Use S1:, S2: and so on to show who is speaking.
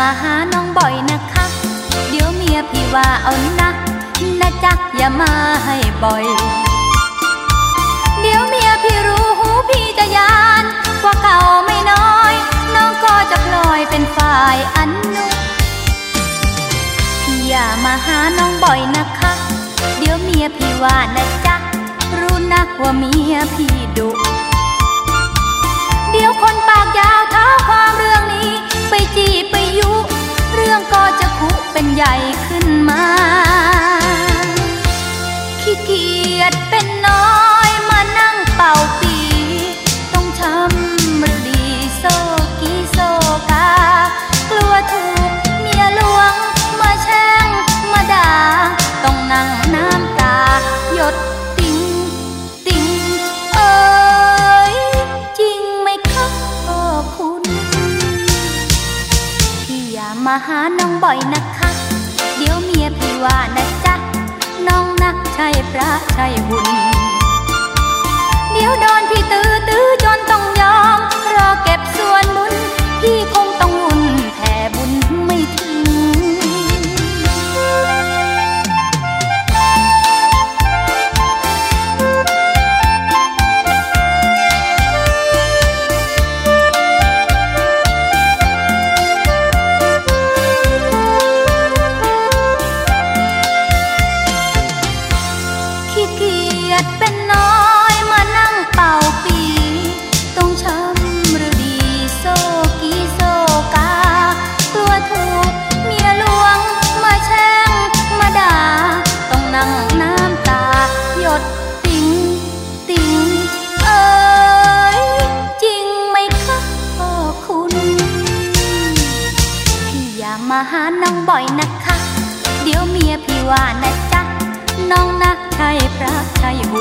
S1: มาหาน้องบ่อยนะคะ เดี๋ยวเมียพี่ว่าเอานะนะจ๊ะอย่ามาให้บ่อย เดี๋ยวเมียพี่รู้หูพี่จะยานกว่าเก่าไม่น้อย น้องก็จะพลอยเป็นฝ่ายอันนุพี่อย่ามาหาน้องบ่อยนะคะ เดี๋ยวเมียพี่ว่านะจ๊ะรู้นะว่าเมียพี่ดุเดี๋ยวคนปากยาวเท้าความ กียจเป็นน้อยมานั่งเป่าปี ต้องช้ำหรือดีโซกีโซกา กลัวถูกเมียหลวงมาแช่งมาด่า ต้องนั่งน้ำตา หยดติ่งติ่งเอ้ยจริงไหมคะพ่อคุณพี่อย่ามาหาน้องบ่อยนะคะ เดี๋ยวเมียพี่ว่านะจ๊ะ ช่พระใหาน้องบ่อยนะคะ เดี๋ยวเมียพี่ว่านะจ๊ะ น้องนักไทยพระใช่บุ